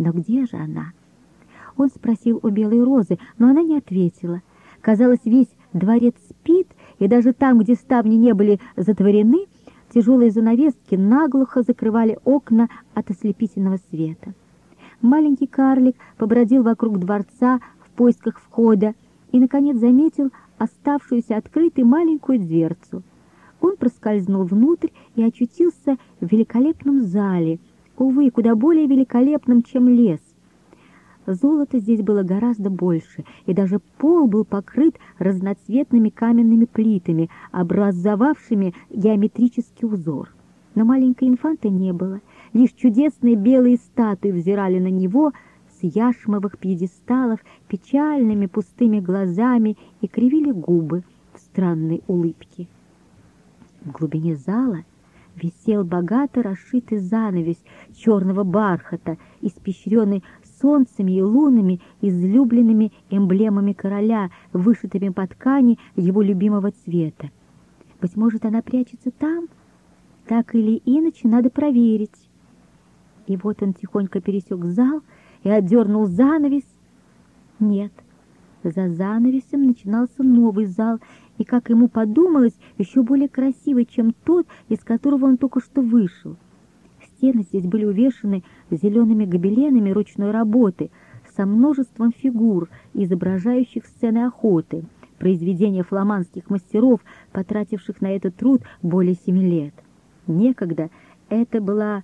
Но где же она? Он спросил у белой розы, но она не ответила. Казалось, весь дворец спит, и даже там, где ставни не были затворены, тяжелые занавески наглухо закрывали окна от ослепительного света. Маленький карлик побродил вокруг дворца в поисках входа и, наконец, заметил оставшуюся открытой маленькую дверцу. Он проскользнул внутрь и очутился в великолепном зале, увы, куда более великолепном, чем лес. Золота здесь было гораздо больше, и даже пол был покрыт разноцветными каменными плитами, образовавшими геометрический узор. Но маленькой инфанты не было. Лишь чудесные белые статуи взирали на него с яшмовых пьедесталов печальными пустыми глазами и кривили губы в странной улыбке. В глубине зала висел богато расшитый занавес черного бархата, испещренный солнцами и лунами, излюбленными эмблемами короля, вышитыми по ткани его любимого цвета. Быть может, она прячется там? Так или иначе, надо проверить. И вот он тихонько пересек зал и отдернул занавес. Нет, за занавесом начинался новый зал, и, как ему подумалось, еще более красивый, чем тот, из которого он только что вышел. Стены здесь были увешаны зелеными гобеленами ручной работы со множеством фигур, изображающих сцены охоты, произведения фламандских мастеров, потративших на этот труд более семи лет. Некогда это была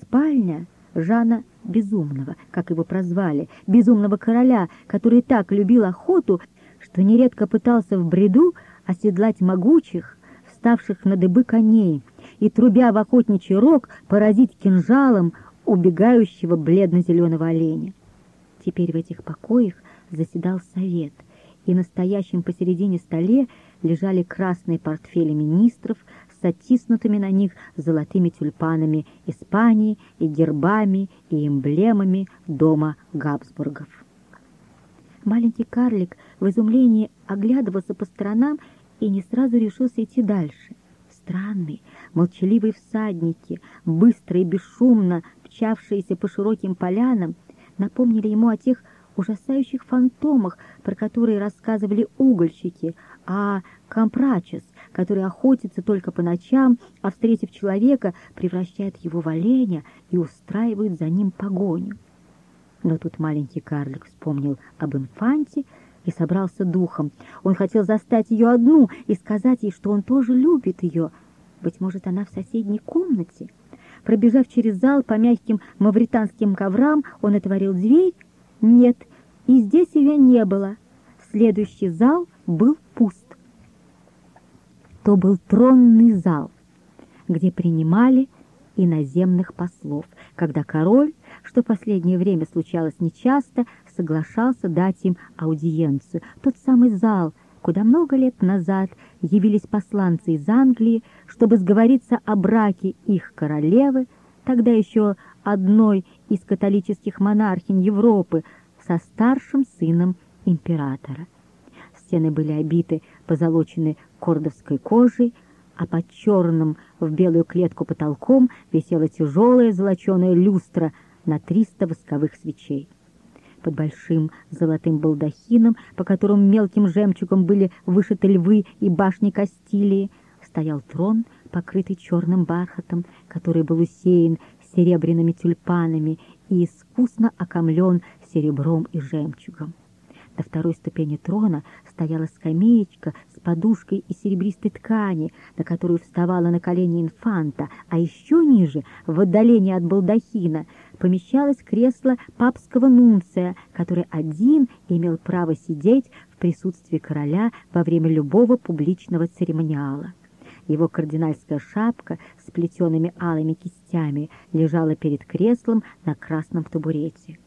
спальня Жана Безумного, как его прозвали, безумного короля, который так любил охоту, что нередко пытался в бреду оседлать могучих, вставших на дыбы коней, и, трубя в охотничий рог, поразить кинжалом убегающего бледно-зеленого оленя. Теперь в этих покоях заседал совет, и на стоящем посередине столе лежали красные портфели министров с оттиснутыми на них золотыми тюльпанами Испании и гербами и эмблемами дома Габсбургов. Маленький карлик в изумлении оглядывался по сторонам и не сразу решился идти дальше. Странные, молчаливые всадники, быстро и бесшумно мчавшиеся по широким полянам, напомнили ему о тех ужасающих фантомах, про которые рассказывали угольщики, а Кампрачес, который охотится только по ночам, а, встретив человека, превращает его в оленя и устраивает за ним погоню. Но тут маленький карлик вспомнил об инфанте и собрался духом. Он хотел застать ее одну и сказать ей, что он тоже любит ее. Быть может, она в соседней комнате? Пробежав через зал по мягким мавританским коврам, он отворил дверь. Нет, и здесь ее не было. Следующий зал был пуст. То был тронный зал, где принимали иноземных послов, когда король, что последнее время случалось нечасто, соглашался дать им аудиенцию. Тот самый зал, куда много лет назад явились посланцы из Англии, чтобы сговориться о браке их королевы, тогда еще одной из католических монархинь Европы, со старшим сыном императора. Стены были обиты позолоченной кордовской кожей, а под черным в белую клетку потолком висела тяжелая золоченая люстра на триста восковых свечей. Под большим золотым балдахином, по которому мелким жемчугом были вышиты львы и башни Кастилии, стоял трон, покрытый черным бархатом, который был усеян серебряными тюльпанами и искусно окомлен серебром и жемчугом. На второй ступени трона стояла скамеечка с подушкой из серебристой ткани, на которую вставала на колени инфанта, а еще ниже, в отдалении от балдахина, помещалось кресло папского нунция, который один имел право сидеть в присутствии короля во время любого публичного церемониала. Его кардинальская шапка с плетеными алыми кистями лежала перед креслом на красном табурете.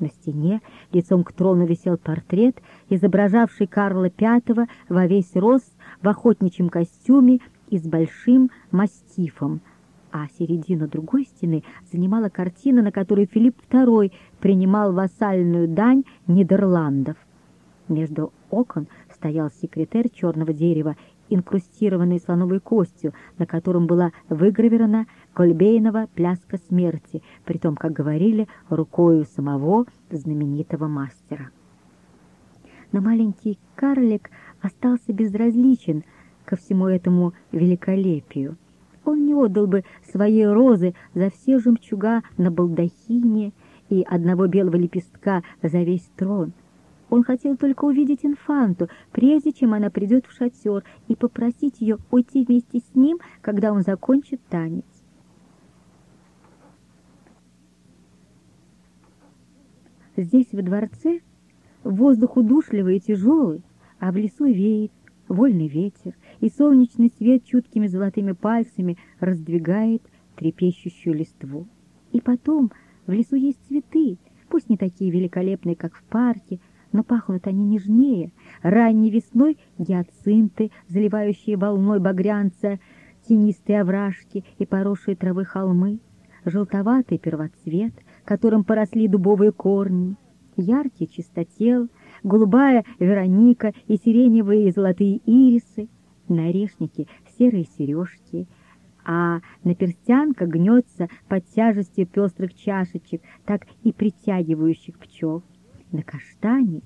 На стене лицом к трону висел портрет, изображавший Карла V во весь рост в охотничьем костюме и с большим мастифом, а середину другой стены занимала картина, на которой Филипп II принимал вассальную дань Нидерландов. Между окон стоял секретарь черного дерева, инкрустированный слоновой костью, на котором была выгравирована Кольбейнова «Пляска смерти», при том, как говорили, рукою самого знаменитого мастера. Но маленький карлик остался безразличен ко всему этому великолепию. Он не отдал бы своей розы за все жемчуга на балдахине и одного белого лепестка за весь трон. Он хотел только увидеть инфанту, прежде чем она придет в шатер, и попросить ее уйти вместе с ним, когда он закончит танец. Здесь, во дворце, воздух удушливый и тяжелый, а в лесу веет вольный ветер, и солнечный свет чуткими золотыми пальцами раздвигает трепещущую листву. И потом в лесу есть цветы, пусть не такие великолепные, как в парке, но пахнут они нежнее. Ранней весной гиацинты, заливающие волной багрянца, тенистые овражки и поросшие травы холмы, желтоватый первоцвет, которым поросли дубовые корни, яркий чистотел, голубая вероника и сиреневые и золотые ирисы, на орешнике серые сережки, а на перстянка гнется под тяжестью пестрых чашечек, так и притягивающих пчел. На каштане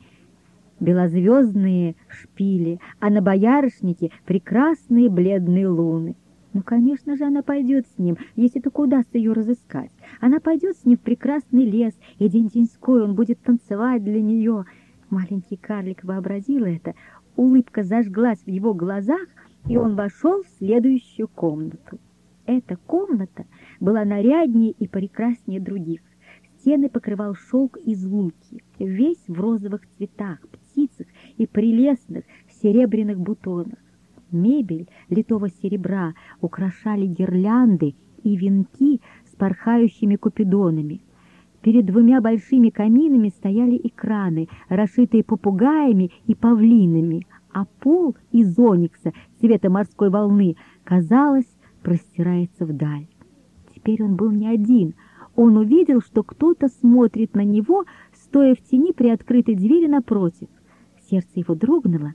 белозвездные шпили, а на боярышнике прекрасные бледные луны. Ну, конечно же, она пойдет с ним, если только удастся ее разыскать. Она пойдет с ним в прекрасный лес, и день-деньской он будет танцевать для нее. Маленький карлик вообразил это, улыбка зажглась в его глазах, и он вошел в следующую комнату. Эта комната была наряднее и прекраснее других. Стены покрывал шелк из луки, весь в розовых цветах, птицах и прелестных серебряных бутонах. Мебель литого серебра украшали гирлянды и венки с порхающими купидонами. Перед двумя большими каминами стояли экраны, расшитые попугаями и павлинами, а пол из оникса цвета морской волны, казалось, простирается вдаль. Теперь он был не один. Он увидел, что кто-то смотрит на него, стоя в тени при открытой двери напротив. Сердце его дрогнуло,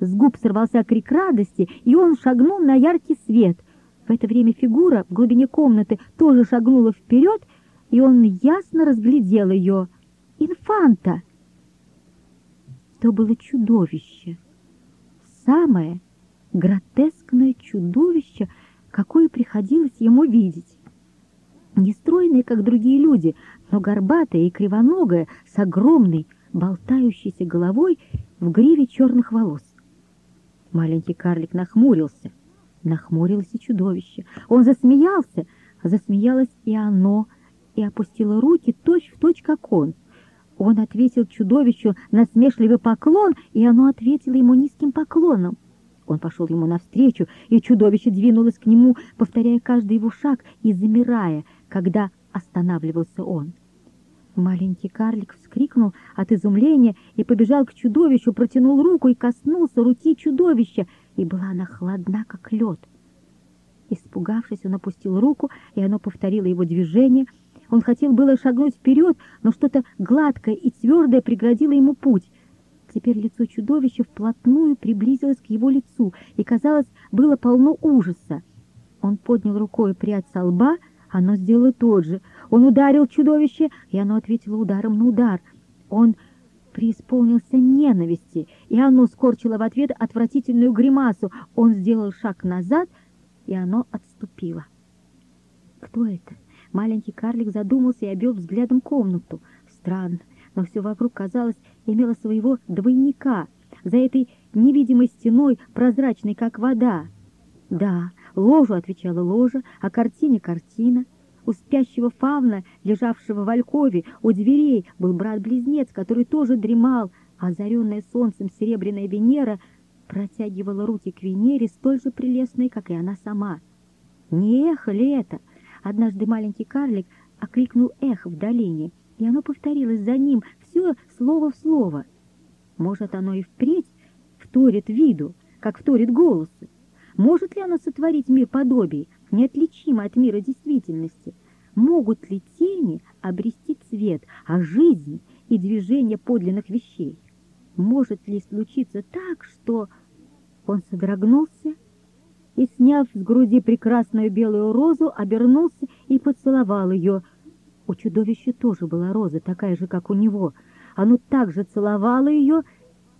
с губ сорвался крик радости, и он шагнул на яркий свет. В это время фигура в глубине комнаты тоже шагнула вперед, и он ясно разглядел ее. Инфанта! То было чудовище. Самое гротескное чудовище, какое приходилось ему видеть. Не стройное, как другие люди, но горбатое и кривоногое, с огромной, болтающейся головой в гриве черных волос. Маленький карлик нахмурился. Нахмурилось и чудовище. Он засмеялся, засмеялось и оно, и опустило руки точь-в-точь, точь, как он. Он ответил чудовищу насмешливый поклон, и оно ответило ему низким поклоном. Он пошел ему навстречу, и чудовище двинулось к нему, повторяя каждый его шаг и замирая, когда останавливался он. Маленький карлик вскрикнул от изумления и побежал к чудовищу, протянул руку и коснулся руки чудовища, и была она холодна, как лед. Испугавшись, он опустил руку, и оно повторило его движение. Он хотел было шагнуть вперед, но что-то гладкое и твердое преградило ему путь. Теперь лицо чудовища вплотную приблизилось к его лицу, и, казалось, было полно ужаса. Он поднял рукой прядь со лба, оно сделало тот же — он ударил чудовище, и оно ответило ударом на удар. Он преисполнился ненависти, и оно скорчило в ответ отвратительную гримасу. Он сделал шаг назад, и оно отступило. Кто это? Маленький карлик задумался и обвел взглядом комнату. Странно, но все вокруг, казалось, имело своего двойника. За этой невидимой стеной, прозрачной, как вода. Да, ложу отвечала ложа, а картине — картина — у спящего фавна, лежавшего в алькове, у дверей был брат-близнец, который тоже дремал, а озаренная солнцем серебряная Венера протягивала руки к Венере, столь же прелестной, как и она сама. Не эхо ли это? Однажды маленький карлик окликнул эхо в долине, и оно повторилось за ним, все слово в слово. Может, оно и впредь вторит виду, как вторит голосу. Может ли оно сотворить мир подобий, неотличимо от мира действительности? Могут ли тени обрести цвет, а жизнь и движение подлинных вещей? Может ли случиться так, что... Он содрогнулся и, сняв с груди прекрасную белую розу, обернулся и поцеловал ее. У чудовища тоже была роза, такая же, как у него. Оно также целовало ее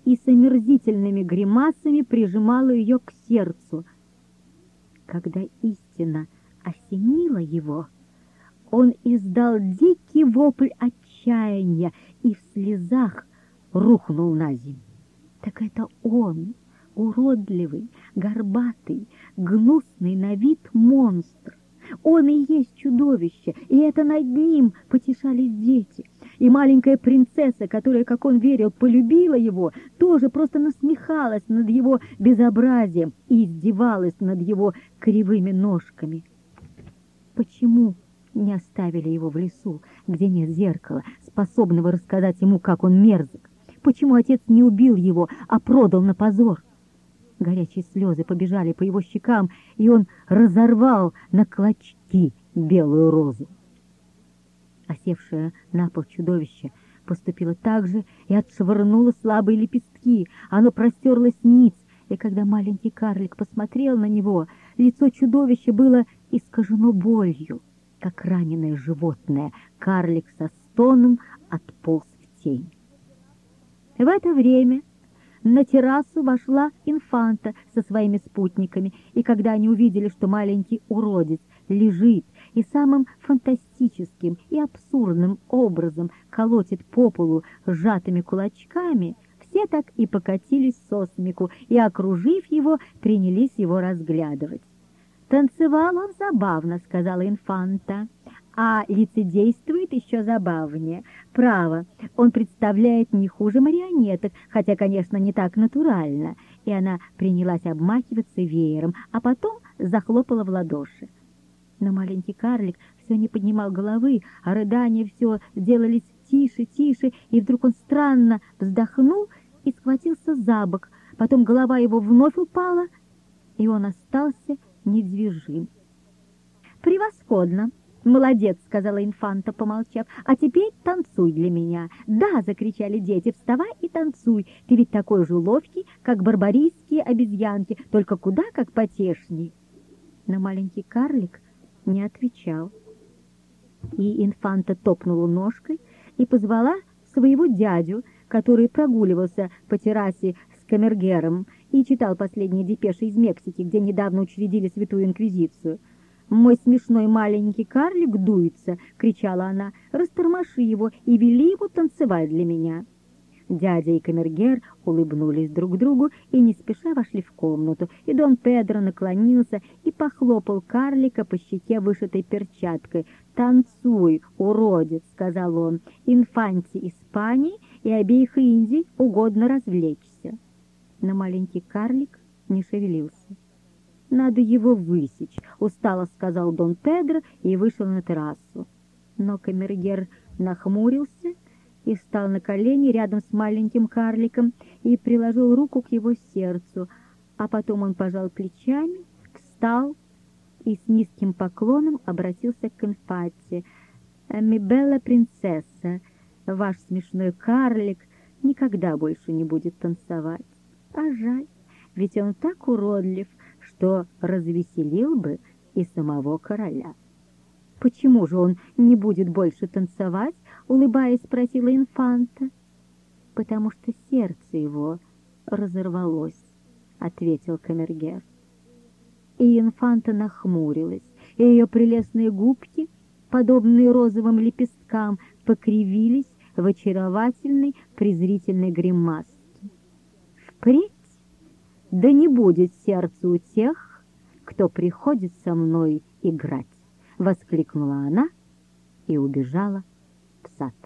и с омерзительными гримасами прижимало ее к сердцу. Когда истина осенила его, он издал дикий вопль отчаяния и в слезах рухнул на землю. Так это он, уродливый, горбатый, гнусный на вид монстр. Он и есть чудовище, и это над ним потешались дети. И маленькая принцесса, которая, как он верил, полюбила его, тоже просто насмехалась над его безобразием и издевалась над его кривыми ножками. Почему не оставили его в лесу, где нет зеркала, способного рассказать ему, как он мерзок? Почему отец не убил его, а продал на позор? Горячие слезы побежали по его щекам, и он разорвал на клочки белую розу. Осевшее на пол чудовище поступило так же и отшвырнуло слабые лепестки. Оно простерлось ниц, и когда маленький карлик посмотрел на него, лицо чудовища было искажено болью, как раненое животное. Карлик со стоном отполз в тень. В это время на террасу вошла инфанта со своими спутниками, и когда они увидели, что маленький уродец лежит и самым фантастическим и абсурдным образом колотит по полу сжатыми кулачками, все так и покатились со смеку и, окружив его, принялись его разглядывать. «Танцевал он забавно», — сказала инфанта а лицедействует еще забавнее. Право, он представляет не хуже марионеток, хотя, конечно, не так натурально. И она принялась обмахиваться веером, а потом захлопала в ладоши. Но маленький карлик все не поднимал головы, а рыдания все делались тише, тише, и вдруг он странно вздохнул и схватился за бок. Потом голова его вновь упала, и он остался недвижим. «Превосходно!» «Молодец», — сказала инфанта, помолчав. «А теперь танцуй для меня». «Да», — закричали дети, — «вставай и танцуй. Ты ведь такой же ловкий, как барбарийские обезьянки, только куда как потешней». Но маленький карлик не отвечал. И инфанта топнула ножкой и позвала своего дядю, который прогуливался по террасе с камергером и читал последние депеши из Мексики, где недавно учредили Святую Инквизицию. «Мой смешной маленький карлик дуется!» — кричала она. «Растормоши его и вели его танцевать для меня!» Дядя и камергер улыбнулись друг другу и не спеша вошли в комнату, и Дон Педро наклонился и похлопал карлика по щеке вышитой перчаткой. «Танцуй, уродец!» — сказал он. «Инфанте Испании и обеих Индий угодно развлечься!» Но маленький карлик не шевелился. «Надо его высечь», — устало сказал Дон Педро и вышел на террасу. Но камергер нахмурился и встал на колени рядом с маленьким карликом и приложил руку к его сердцу, а потом он пожал плечами, встал и с низким поклоном обратился к инфате. «Мибелла принцесса, ваш смешной карлик никогда больше не будет танцевать. А жаль, ведь он так уродлив, что развеселил бы и самого короля. «Почему же он не будет больше танцевать?» — улыбаясь, спросила инфанта. «Потому что сердце его разорвалось», — ответил камергер. И инфанта нахмурилась, и ее прелестные губки, подобные розовым лепесткам, покривились в очаровательной презрительной гримаске. Впредь да не будет сердце у тех, кто приходит со мной играть, — воскликнула она и убежала в сад.